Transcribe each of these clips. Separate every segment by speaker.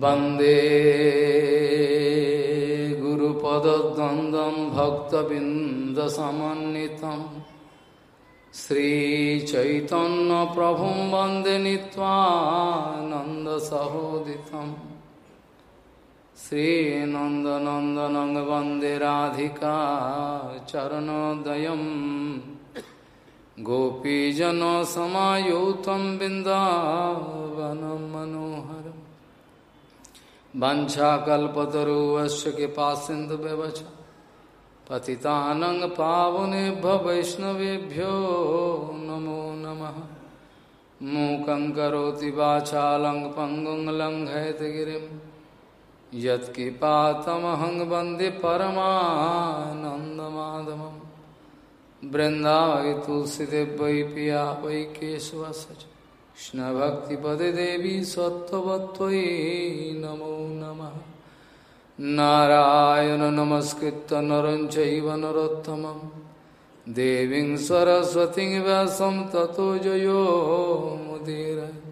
Speaker 1: वंदे गुरुपदद्वन्द्वं भक्तबिन्दसमन्वितं श्रीचैतन्यप्रभुं वंदे नीत्वानन्दसहोदितम् श्रीनन्दनन्दनं वंदे राधिका चरणोदयम् गोपीजनसमायुतं बिन्दावनं मनोहरम् वंशाकल्पतरुवश्च कृपा सिंधु व्यवच। पतितानंग पावनेभ्य वैष्णवेभ्यो नमो नमः। मूकं करोति वाचालं पङ्गुं लङ्घयतगिरिं यत्कृपातमहं वंदे परमानन्दमाधवं बृन्दावै तुलसीदेव वै पिया वै केशवसच कृष्णभक्तिपदे सत्वत्वयि नमो नमः। नारायण नमस्कृत नर नरोत्तमं देवीं सरस्वतीं व्यासं ततो जयो मुदीर।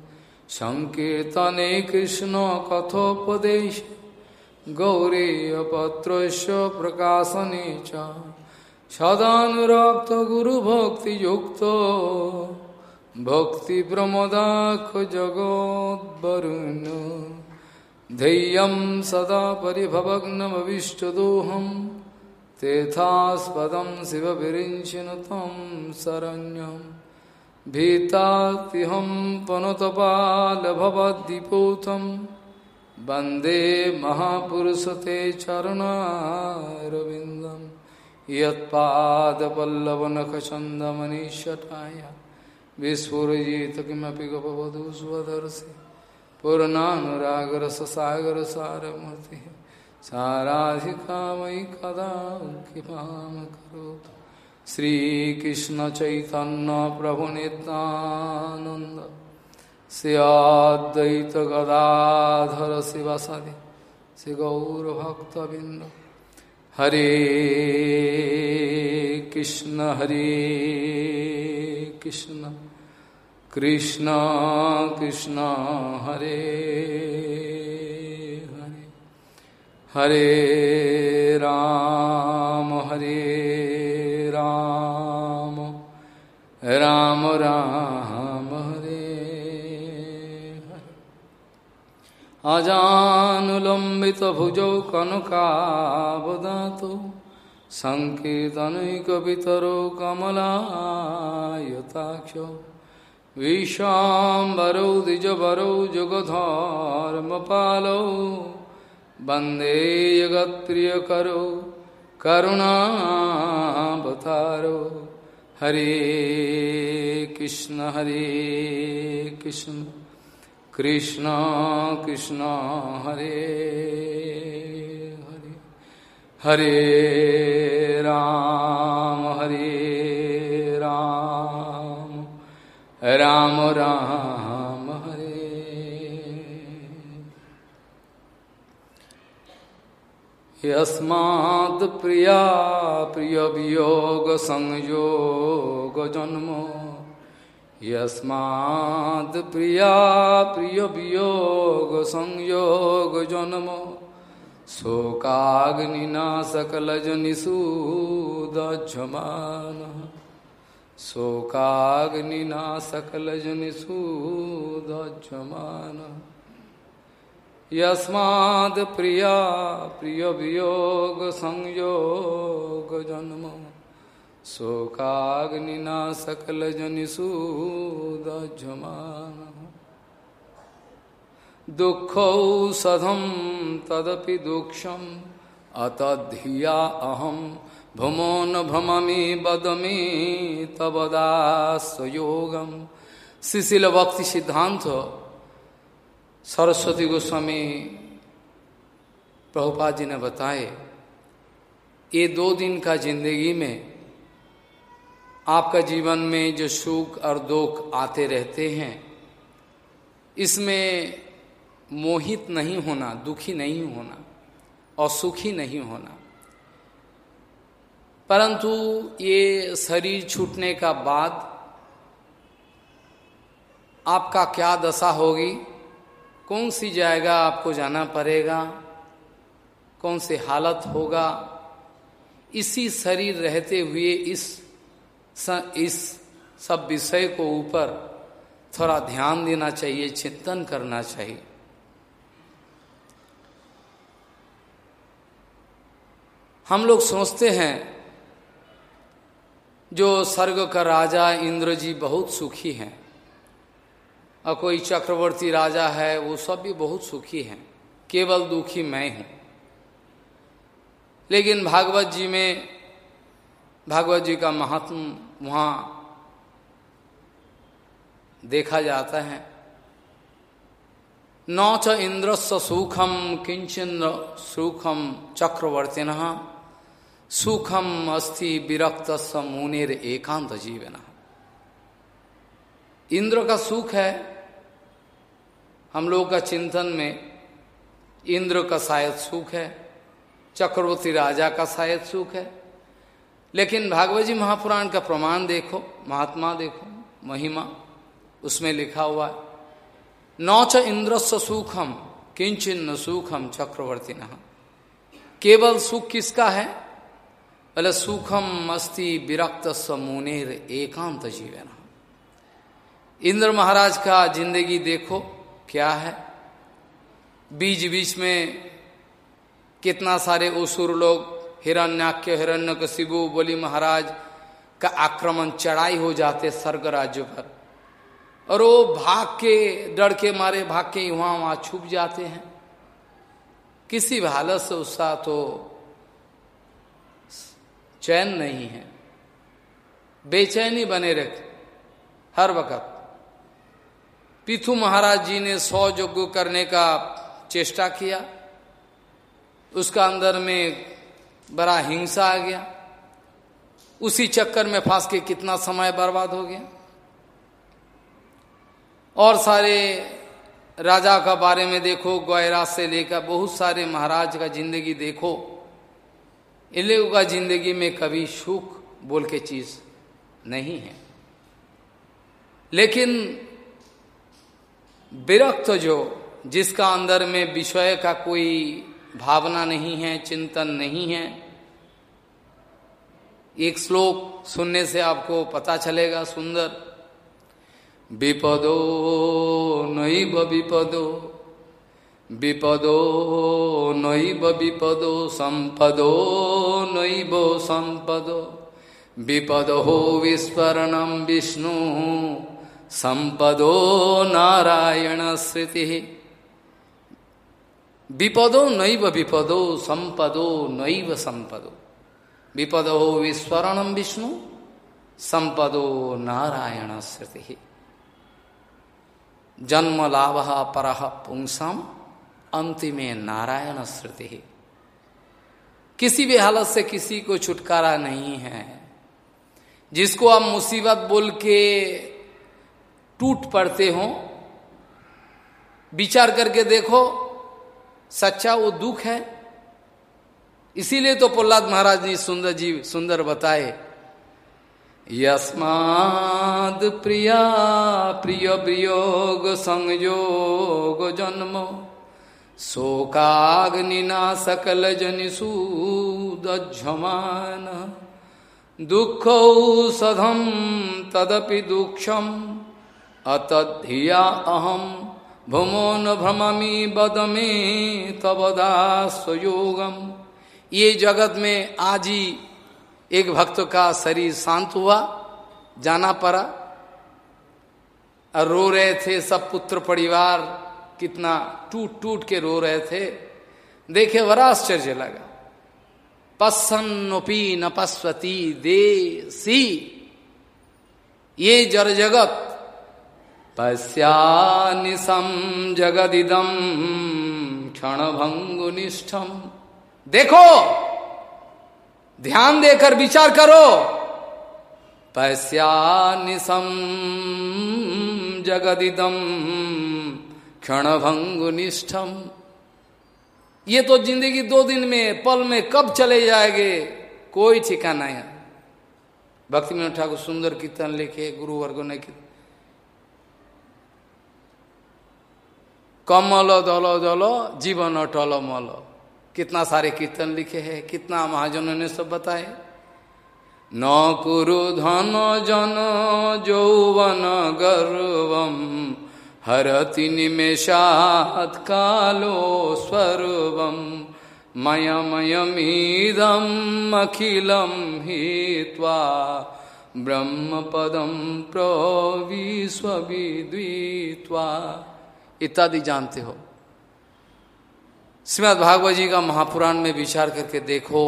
Speaker 1: सङ्कीर्तने कृष्णकथोपदेशे गौरीयपत्रस्य प्रकाशने च। सदानुरक्तगुरुभक्तियुक्तो भक्तिप्रमदाख जगोद्वरुण धैर्यं सदा परिभवग्नमविष्टदोहं तेथास्पदं शिवविरिञ्चिनु तं शरण्यं। भीतातिहं पनुतपालभवद्दिपूतं वंदे महापुरुषते चरणारविन्दं। यत्पादपल्लवनखचन्दमनिषटाय विस्फुजित किमपि गपवधू स्वदर्शि पूर्णानुरागरससागरसारमूर्तिः। साराधिका मयि कदा कृपां करोतु श्रीकृष्णचैतन्यप्रभुनितानन्द श्रियाद्वैतगदाधर शिवसदि श्रीगौरभक्तबिन्द। हरे कृष्ण, हरे कृष्ण। कृष्ण कृष्ण, हरे हरे। हरे राम हरे राम। राम राम, हरे हरे। अजानुलम्बित भुजौ कनकावदातो। सङ्कीर्तनैकपितरो कमलायताक्षो। विशाम्बरौ द्विजवरौ जुगधर्मपालौ। वंदे जगत्प्रियकरो, करुणावतारो। हरे कृष्ण हरे कृष्ण। कृष्ण कृष्ण, हरे हरे राम हरे राम। राम राम, हरे। यस्मात् प्रिया, प्रिय वियोग संयोग जन्म। यस्मात् प्रिया, प्रिय वियोग संयोग जन्म। शोकाग्निना सकलजनिषूदझमानः शोकाग्निना सकलजनिषूदझमानः यस्माद् प्रिया प्रियवियोग संयोग सकलजनिषूदझमानः दुःखौषधं तदपि दुःखम् अतधिया अहं भुमो न भ्रममि बदमि तबदासयोगम शिशिल भक्ति सिद्धांत सरस्वती गोस्वामी प्रभुपाद जी ने बताए, ये दो दिन का ज़िंदगी में आपका जीवन में जो सुख और दुख आते रहते हैं, इसमें मोहित नहीं होना दुखी नहीं होना और सुखी नहीं होना। परंतु ये शरीर छूटने का बाद आपका क्या दशा होगी? कौन सी जाएगा आपको जाना पड़ेगा। कौन से हालत होगा? इसी शरीर रहते हुए इस स, इस सब विषय को ऊपर थोड़ा ध्यान देना चाहिए चिंतन करना चाहिए। हम लोग सोचते हैं, जो स्वर्ग का राजा इंद्र जी बहुत सुखी हैं, और कोई चक्रवर्ती राजा है, वो सब भी बहुत सुखी हैं, केवल दुखी मैं हूँ। लेकिन भागवत जी में, भागवत जी का महात्म वहाँ देखा जाता है। नौ च इंद्रस्व सुखम किंचन सुखम चक्रवर्तिन सुखम अस्थि विरक्त मुनेर एकांत जीवन। इंद्र का सुख है, हम लोग का चिंतन में इंद्र का शायद सुख है, चक्रवर्ती राजा का शायद सुख है। लेकिन भागवत जी महापुराण का प्रमाण देखो, महात्मा देखो, महिमा, उसमें लिखा हुआ है नौच इंद्रस्व सुखम किंचिन सुखम चक्रवर्ती न केवल सुख किसका है? बोले सुखम मस्ती विरक्त मुनेर एकांत जीवन। इंद्र महाराज का ज़िंदगी देखो, क्या है? बीच बीच में कितना सारे ओसुर लोग, हिरण्याक्य हिरण्य शिबु, बोली महाराज का आक्रमण चढ़ाई हो जाते स्वर्ग राज्य पर। और वो भाग के, डर के मारे भाग के वहाँ वहाँ छुप जाते हैं। किसी भी हालत से उसका तो चैन नहीं है। बेचैनी बने रखे हर वक्त। पिथु महाराज जी ने सौ यज्ञ करने का चेष्टा किया। उसका अंदर में बड़ा हिंसा आ गया। उसी चक्कर में फांस के कितना समय बर्बाद हो गया। और सारे राजा का बारे में देखो ग्वायराज से लेकर बहुत सारे महाराज का ज़िंदगी देखो। इन लोगों का ज़िंदगी में कभी सुख बोल के चीज़ नहीं है। लेकिन विरक्त जो, जिसका अंदर में विषय का कोई भावना नहीं है, चिंतन नहीं है, एक श्लोक सुनने से आपको पता चलेगा सुंदर। विपदो नैव विपदो। विपदो नैव विपदो संपदो नैव संपदो। विपद विस्मरणम विष्णु, संपदो नारायण स्मृति विपदो नैव विपदो, संपदो नैव संपदो। विपद विस्मरणम विष्णु, संपदो नारायण स्मृति जन्म लाभ पर पुंसम। अंतिमे नारायण श्रुति। किसी भी हालत से किसी को छुटकारा नहीं है। जिसको आप मुसीबत बोल के टूट पड़ते हो, विचार करके देखो, सच्चा वो दुख है। इसीलिए तो प्रहलाद महाराज ने सुंदर जी सुंदर बताए, यस्माद प्रिया प्रिय वियोग संयोग जन्म शोकाग्निना सकल जनिषूदझमान दुख औषधम तदपि दुक्षम अतधिया अहम भूमो न भ्रमी बद में ये जगत में आज ही एक भक्त का शरीर शांत हुआ, जाना पड़ा। रो रहे थे सब पुत्र परिवार कितना टूट टूट के रो रहे थे। देखे बड़ा आश्चर्य लगा। पसन्नोपी नपस्वती देसी। ये जर जगत पश्यानिशम जगदिदम क्षण भंगुनिष्ठम देखो! ध्यान देकर विचार करो। पैस्यानिशम जगदिदम क्षणभंगुनिष्ठम। ये तो ज़िंदगी दो दिन में, पल में कब चले जाएँगे? कोई ठिकाना है। भक्ति विनोद ठाकुर सुंदर कीर्तन लिखे, गुरु वर्गो ने कमल दलो दलो जीवन अटल मल। कितना सारे कीर्तन लिखे हैं, कितना महाजनों ने सब बताए। न कुरु धन जन, जौवन गर्वम। हरति निमेषात कालो स्वर्वम मयमयमीदम हित्वा ब्रह्म पदम प्रविश्वविद्वित्वा इत्यादि जानते हो। श्रीमद भागवत जी का महापुराण में विचार करके देखो।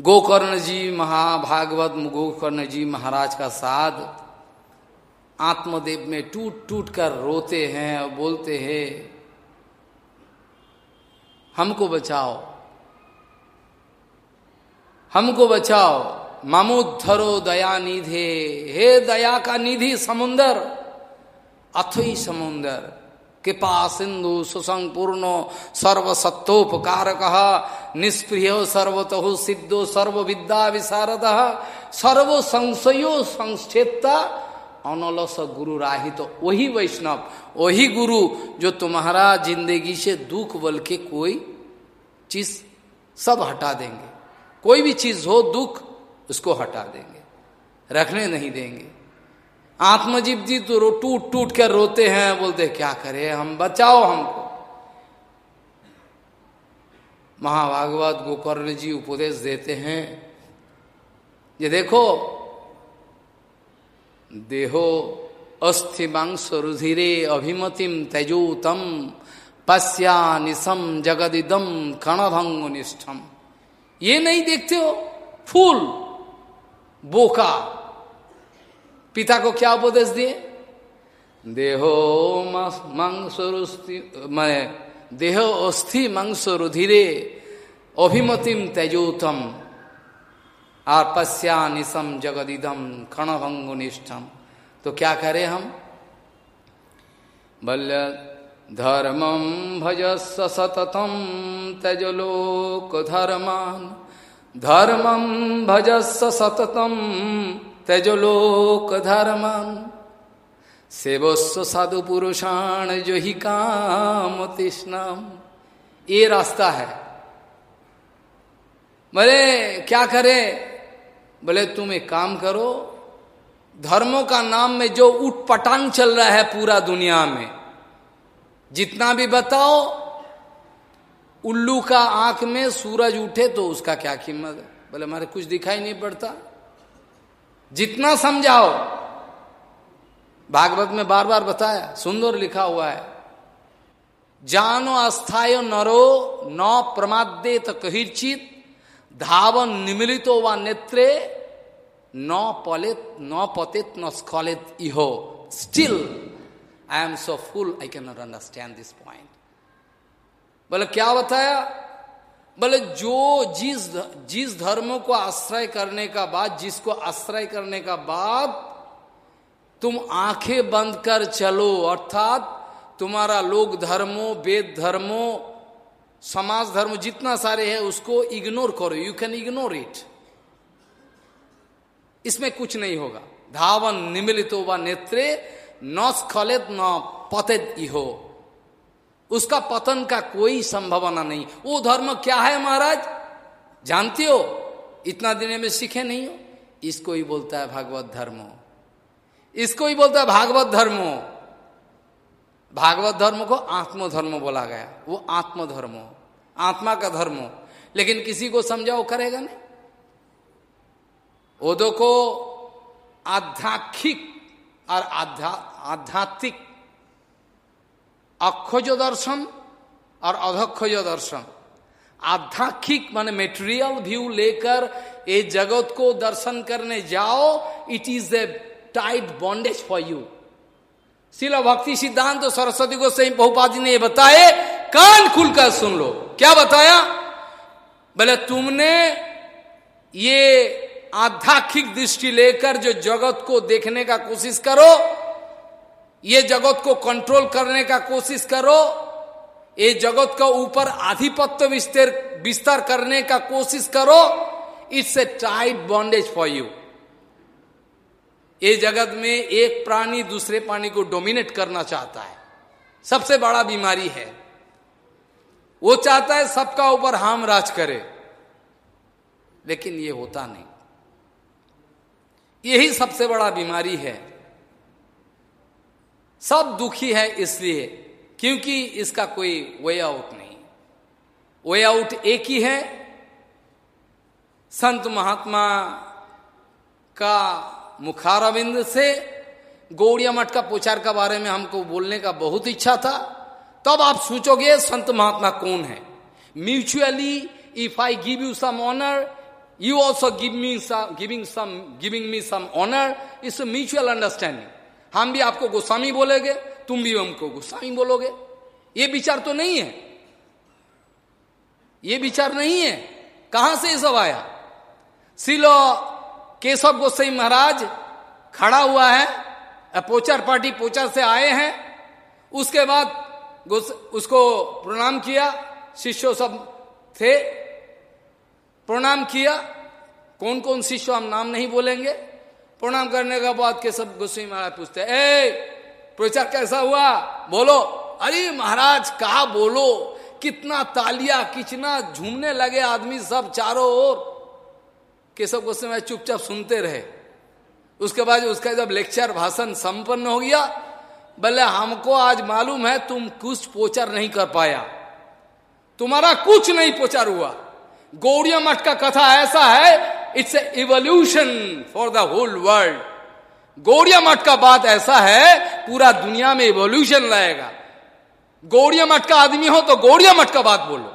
Speaker 1: गोकर्ण जी, महाभागवत गोकर्ण जी महाराज का साथ आत्मदेव में टूट टूट कर रोते हैं और बोलते हैं, हमको बचाओ हमको बचाओ मामुद्धरो दया निधे, हे दया का निधि समुंदर, अथई समुन्दर कृपा सिंधु सुसंग पूर्ण सर्व सत्तोपकारक निष्प्रिय सर्वतहु सिद्धो सर्व विद्या विशारद सर्व संशयो संक्षेपता अनलस गुरु राही तो वही वैष्णव, वही गुरु जो तुम्हारा ज़िंदगी से दुख बल के कोई चीज़ सब हटा देंगे। कोई भी चीज़ हो दुख, उसको हटा देंगे। रखने नहीं देंगे। आत्मजीव जी तो रो टूट टूट कर रोते हैं, बोलते, क्या करें हम? बचाओ हमको। महाभागवत गोकर्ण जी उपदेश देते हैं। ये देखो देहो अस्थि मांस रुधिरे अभिमतिम तेजोतम पश्या निशम जगदिदम कणभंग निष्ठम ये नहीं देखते हो? फूल, बोका। पिता को क्या उपदेश दिए? देहो मांस मैं देह अस्थि मांस रुधिरे अभिमतिम तेजोतम और पश्या निशम जगदिदम क्षणभंगुनिष्ठम तो क्या करें हम? बल्य धर्मम भजस्व सततम त्यजलोक धर्मान धर्मम भजस्व सततम त्यजलोक धर्मम सेवस्व साधु पुरुषाण जो ही काम तृष्णाम ये रास्ता है। बोले क्या करे? बोले तुम एक काम करो, धर्मों का नाम में जो उठ पटांग चल रहा है पूरा दुनिया में, जितना भी बताओ, उल्लू का आँख में सूरज उठे तो उसका क्या कीमत है? बोले हमारे कुछ दिखाई नहीं पड़ता। जितना समझाओ, भागवत में बार बार बताया, सुंदर लिखा हुआ है, जानो अस्थायो नरो, न प्रमादे तो कहिचित धावन निमिलितो व नेत्रे, न पलित, न पतित, न स्खलित इहो। Still I am so fool I can not understand this point बोले, क्या बताया? बोले, जो जिस जिस धर्म को आश्रय करने का बाद, जिसको आश्रय करने का बाद, तुम आँखें बंद कर चलो, अर्थात तुम्हारा लोक धर्मो, वेद धर्मो समाज धर्म जितना सारे है, उसको इग्नोर करो यू कैन इग्नोर इट इसमें कुछ नहीं होगा। धावन निमिलित व नेत्रे न स्खलित न पतित इहो। उसका पतन का कोई संभावना नहीं। वो धर्म क्या है महाराज? जानते हो? इतना दिन में सीखे नहीं हो? इसको ही बोलता है भागवत धर्म। इसको ही बोलता है भागवत धर्म। भागवत धर्म को आत्मधर्म बोला गया। वो आत्मधर्म, आत्मा का धर्म। लेकिन किसी को समझाओ करेगा नहीं। वो को आध्यात्मिक और आध्यात्मिक अक्षज दर्शन और अधक्षज दर्शन। आध्यात्मिक माने मेटेरियल व्यू लेकर ये जगत को दर्शन करने जाओ it is a tight bondage for you शिला भक्ति सिद्धांत तो सरस्वती को सही बहुपादी ने बताए, कान खुलकर सुन लो। क्या बताया? बोले, तुमने ये आध्यात्मिक दृष्टि लेकर जो जगत को देखने का कोशिश करो, ये जगत को कंट्रोल करने का कोशिश करो, ये जगत का ऊपर आधिपत्य विस्तार विस्तार करने का कोशिश करो it's a tight bondage for you ये जगत में एक प्राणी दूसरे प्राणी को डोमिनेट करना चाहता है। सबसे बड़ा बीमारी है। वो चाहता है सबका ऊपर हम राज करे। लेकिन ये होता नहीं। यही सबसे बड़ा बीमारी है। सब दुखी है इसलिए क्योंकि इसका कोई वे आउट नहीं। वे आउट एक ही है। संत महात्मा का मुखारविंद से गौड़िया मठ का प्रचार के बारे में हमको बोलने का बहुत इच्छा था। तब आप सोचोगे, संत महात्मा कौन है? Mutually if I give you some honour you also give me giving some giving me some honour it's mutual understanding हम भी आपको गोस्वामी बोलेगे, तुम भी हमको गोस्वामी बोलोगे। ये विचार तो नहीं है। ये विचार नहीं है। कहाँ से ये सब आया? सिलो केशव गोसाई महाराज खड़ा हुआ है पोचर पार्टी पोचर से आए हैं। उसके बाद उसको प्रणाम किया, शिष्यों सब थे। प्रणाम किया कौन कौन शिष्य हम नाम नहीं बोलेंगे। प्रणाम करने के बाद के सब गोस्वी महाराज पूछते ए, प्रचार कैसा हुआ? बोलो, अरे महाराज, कहा बोलो? कितना तालिया, कितना झूमने लगे आदमी सब चारों ओर। केशव गोस्वी महाराज चुपचाप सुनते रहे। उसके बाद उसका जब लेक्चर भाषण संपन्न हो गया, बोले, हमको आज मालूम है तुम कुछ पोचर नहीं कर पाया। तुम्हारा कुछ नहीं पोचर हुआ। गौड़िया मठ का कथा ऐसा है it's evolution for the whole world Gaudiya Math का बात ऐसा है, पूरा दुनिया में इवोल्यूशन लाएगा। गौड़िया मठ का आदमी हो तो गौड़िया मठ का बात बोलो।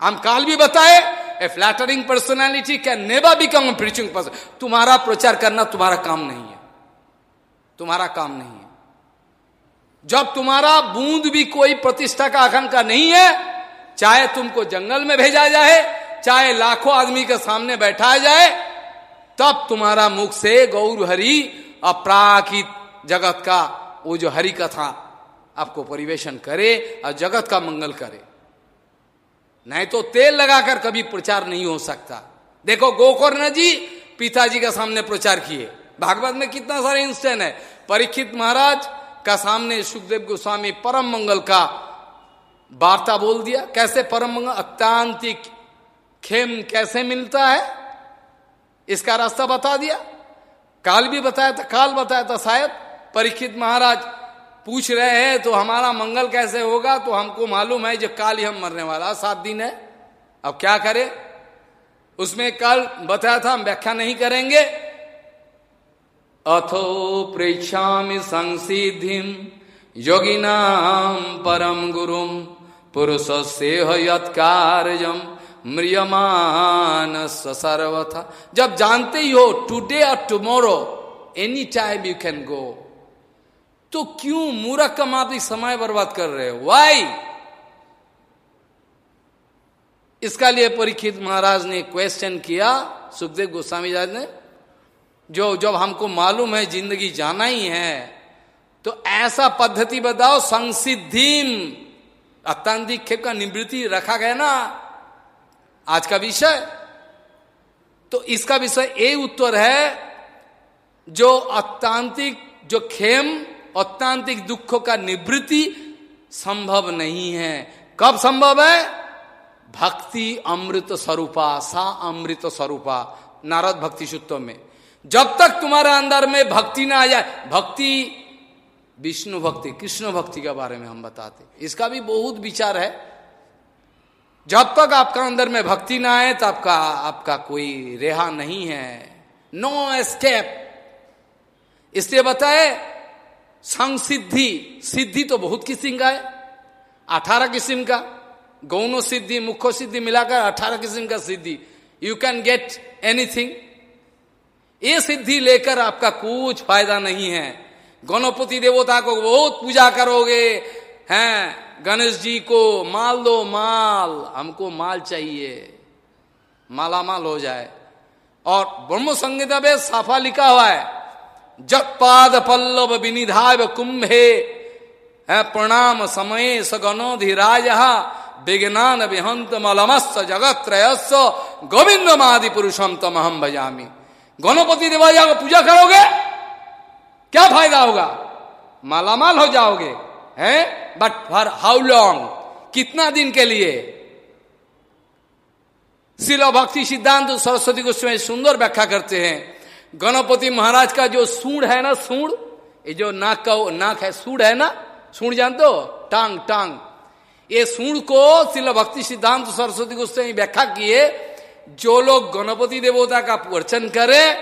Speaker 1: हम काल भी बताए a flattering personality can never become a preaching person तुम्हारा प्रचार करना तुम्हारा काम नहीं है। तुम्हारा काम नहीं है। जब तुम्हारा बूंद भी कोई प्रतिष्ठा का आकांक्षा नहीं है, चाहे तुमको जंगल में भेजा जाए, चाहे लाखों आदमी के सामने बैठाया जाए, तब तुम्हारा मुख से गौर हरि अपराकित जगत का, वो जो हरि कथा आपको परिवेशन करे और जगत का मंगल करे। नहीं तो तेल लगाकर कभी प्रचार नहीं हो सकता। देखो, गोकर्ण जी पिताजी के सामने प्रचार किए। भागवत में कितना सारे इंस्टेंट है। परीक्षित महाराज का सामने सुखदेव गोस्वामी परम मंगल का वार्ता बोल दिया। कैसे परम मंगल? अत्यांतिक खेम कैसे मिलता है? इसका रास्ता बता दिया। काल भी बताया था, काल बताया था शायद। परीक्षित महाराज पूछ रहे हैं तो हमारा मंगल कैसे होगा? तो हमको मालूम है जो काल ही हम मरने वाला सात दिन है। अब क्या करें? उसमें कल बताया था, हम व्याख्या नहीं करेंगे। अथो प्रेक्षा संसिधि योगी नाम परम गुरुम पुरुष से यत्कारजम म्रियमान सर्वथा। जब जानते ही हो टुडे और tomorrow any time you can go तो क्यों मूर्ख कम आप समय बर्बाद कर रहे हो? वाई इसका लिए परीक्षित महाराज ने क्वेश्चन किया, सुखदेव गोस्वामी जी ने, जो, जब हमको मालूम है ज़िंदगी जाना ही है तो ऐसा पद्धति बताओ, संसिद्धिम खेप का निवृत्ति रखा गया ना? आज का विषय। तो इसका विषय ये उत्तर है, जो अत्यांतिक जो खेम अत्यांतिक दुखों का निवृत्ति संभव नहीं है। कब संभव है? भक्ति अमृत स्वरूपा, सा अमृत स्वरूपा, नारद भक्ति सूत्र में। जब तक तुम्हारे अंदर में भक्ति ना आ जाए, भक्ति, विष्णु भक्ति, कृष्ण भक्ति के बारे में हम बताते इसका भी बहुत विचार है। जब तक आपका अंदर में भक्ति ना आए तो आपका आपका कोई रेहा नहीं है। नो एस्केप इसलिए बताए संसिद्धि, सिद्धि तो बहुत किस्म का है। अठारह किस्म का गौनो सिद्धि मुख्य सिद्धि मिलाकर अठारह किस्म का सिद्धि। यू कैन गेट एनीथिंग ये सिद्धि लेकर आपका कुछ फ़ायदा नहीं है। गणपति देवता को बहुत पूजा करोगे, हैं, गणेश जी को माल दो माल, हमको माल चाहिए। माला माल हो जाए। और ब्रह्म संगीता में साफा लिखा हुआ है। जब पाद पल्लव विनिधाय कुंभे है प्रणाम समय सगनोधिराज विज्ञान विहंत मलमस्त जगत त्रयस्व गोविंद मादि पुरुषम तम हम भजामी। गणपति देवाजा को पूजा करोगे? क्या फ़ायदा होगा? मालामाल हो जाओगे, है? बट फॉर हाउ लॉन्ग कितना दिन के लिए? शिला भक्ति सिद्धांत सरस्वती गोस्वामी सुंदर व्याख्या करते हैं। गणपति महाराज का जो सूढ़ है ना सूढ़ ये जो नाक का नाक है सूढ़ है ना? सूढ़ जानते हो? टांग टांग। ये सूढ़ को शिल भक्ति सिद्धांत सरस्वती गोस्वामी व्याख्या किए जो लोग गणपति देवता का वर्चन करे,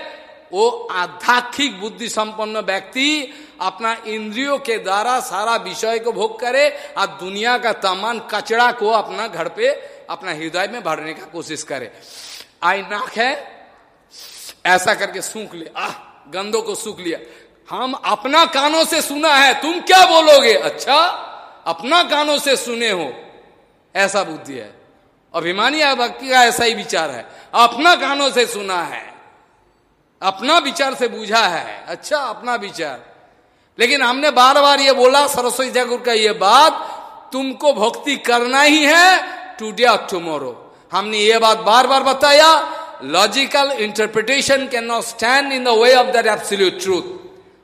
Speaker 1: वो आध्यात्मिक बुद्धि संपन्न व्यक्ति अपना इंद्रियों के द्वारा सारा विषय को भोग करे और दुनिया का तमाम कचरा को अपना घर पे, अपना हृदय में भरने का कोशिश करे। आई नाक है ऐसा करके सूख ले। आह, गंदों को सूख लिया। हम अपना कानों से सुना है, तुम क्या बोलोगे? अच्छा अपना कानों से सुने हो। ऐसा बुद्धि है। अभिमानी भक्ति का ऐसा ही विचार है। अपना कानों से सुना है। अपना विचार से बूझा है। अच्छा अपना विचार। लेकिन हमने बार बार ये बोला, सरस्वती ठाकुर का ये बात, तुमको भक्ति करना ही है टूडे और टुमोरो हमने ये बात बार बार बताया logical interpretation can not stand in the way of that absolute truth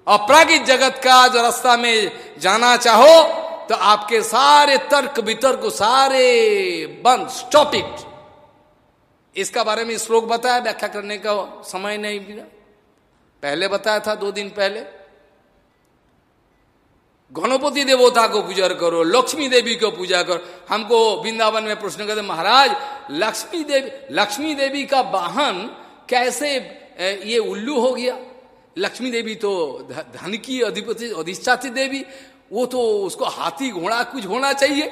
Speaker 1: अपरागिक जगत का जो रास्ता में जाना चाहो तो आपके सारे तर्क वितर्क सारे बंद स्टॉप इट इसका बारे में श्लोक बताया, व्याख्या करने का समय नहीं मिला। पहले बताया था, दो दिन पहले। गणपति देवता को पूजा करो, लक्ष्मी देवी को पूजा करो। हमको वृंदावन में प्रश्न करते, महाराज, लक्ष्मी देवी लक्ष्मी देवी का वाहन कैसे ये उल्लू हो गया? लक्ष्मी देवी तो धन की अधिपति अधिष्ठाती देवी, वो तो उसको हाथी घोड़ा कुछ होना चाहिए।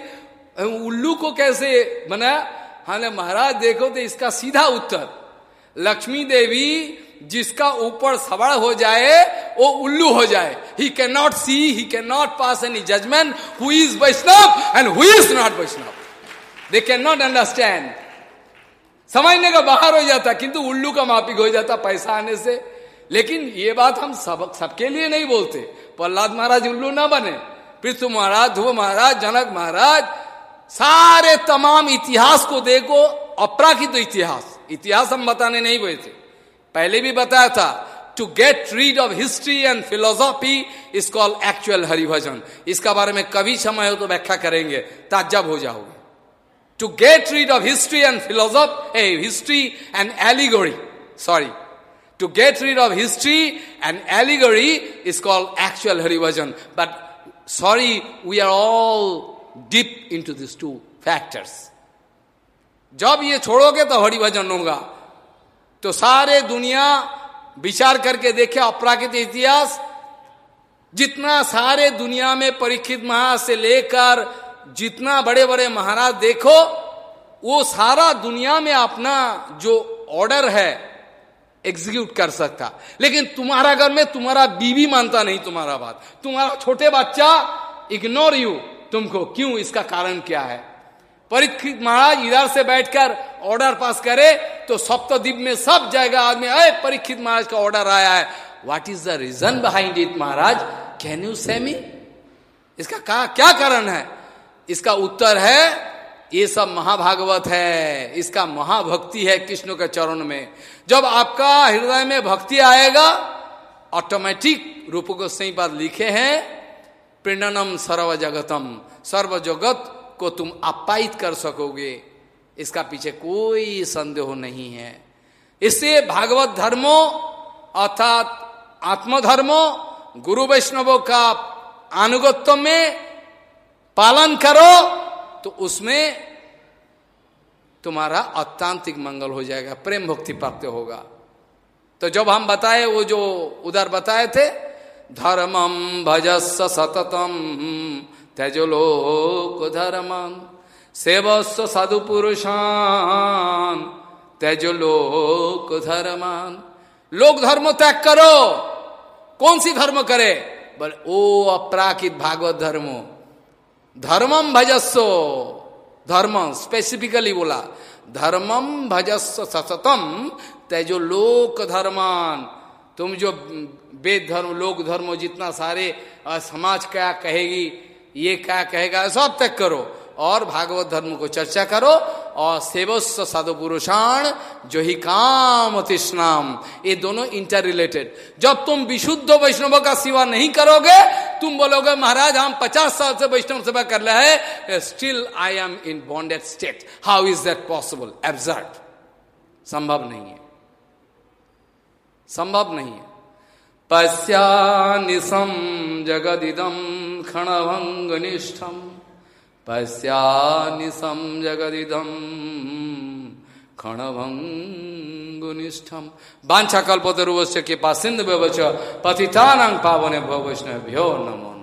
Speaker 1: उल्लू को कैसे बनाया? हाँ महाराज, देखो तो इसका सीधा उत्तर। लक्ष्मी देवी जिसका ऊपर सवार हो जाए, वो उल्लू हो जाए। He can not see he can not pass any judgement who is Vaishnav and who is not Vaishnav they can not understand समझने का बाहर हो जाता, किंतु उल्लू का मापिक हो जाता पैसा आने से। लेकिन ये बात हम सब, सबके लिए नहीं बोलते। प्रहलाद महाराज उल्लू ना बने। पृथ्वी महाराज, ध्रुव महाराज, जनक महाराज, सारे तमाम इतिहास को देखो अपराखित तो इतिहास। इतिहास हम बताने नहीं बोले थे। पहले भी बताया था to get rid of history and philosophy is call actual Haribhajan इसका बारे में कभी समय हो तो व्याख्या करेंगे ताजब हो जाओगे। To get rid of history and philosophy history and allegory sorry To get rid of history and allegory is called actual but sorry we are all deep into these two factors जब ये छोड़ोगे तो हरिभजन होगा। तो सारे दुनिया विचार करके देखे अपराकृत इतिहास, जितना सारे दुनिया में परीक्षित महाराज से लेकर जितना बड़े बड़े महाराज देखो, वो सारा दुनिया में अपना जो ऑर्डर है एग्जीक्यूट कर सकता। लेकिन तुम्हारा घर में तुम्हारा बीवी मानता नहीं तुम्हारा बात। तुम्हारा छोटे बच्चा इग्नोर यू तुमको क्यों? इसका कारण क्या है? परीक्षित महाराज इधर से बैठकर ऑर्डर पास करे तो सप्तद्वीप में सब जगह आदमी अरे परीक्षित महाराज का ऑर्डर आया है। What is the reason behind it Maharaj? Can you सेमी इसका का, क्या कारण है? इसका उत्तर है ये सब महाभागवत है। इसका महाभक्ति है कृष्ण के चरण में। जब आपका हृदय में भक्ति आएगा ऑटोमेटिक रूप को सही बात लिखे हैं प्रेरणम सर्व जगतम सर्व जगत को तुम आपायित कर सकोगे। इसका पीछे कोई संदेह नहीं है। इससे भागवत धर्मो अर्थात आत्मधर्मो, गुरु वैष्णवों का अनुगत्व में पालन करो तो उसमें तुम्हारा अत्यांतिक मंगल हो जाएगा, प्रेम भक्ति प्राप्त होगा। तो जब हम बताए, वो जो उधर बताए थे धर्मम भजस्व सततम, त्यजलोक धर्मम। सेवस्व साधु पुरुषान लोक धर्मान। लोक धर्म त्याग करो। कौन सी धर्म करे? बोले, ओ अपराकित भागवत धर्मो। धर्मम भजस्व। धर्म स्पेसिफिकली बोला धर्मम भजस्व सततम, तेजो लोक धर्मान। तुम जो वेद धर्म, लोक धर्म, जितना सारे समाज क्या कहेगी, ये क्या कहेगा, सब तक करो। और भागवत धर्म को चर्चा करो, और सेवस्व साधु पुरुषाण जो ही काम तृष्णाम। ये दोनों इंटर रिलेटेड जब तुम विशुद्ध वैष्णव का सेवा नहीं करोगे, तुम बोलोगे, महाराज, हम पचास साल से वैष्णव सेवा कर रहे हैं still I am in bonded state how is that possible absurd संभव नहीं है। संभव नहीं है। पश्यानिशम जगदिदम क्षणभंग निष्ठम पश्यानिशम जगदिदम क्षणभंगुनिष्ठम वाछा कल्पतरुवश्य के पास सिंधु व्यवच पतितानंग पावने भवैष्णव्यो नमो।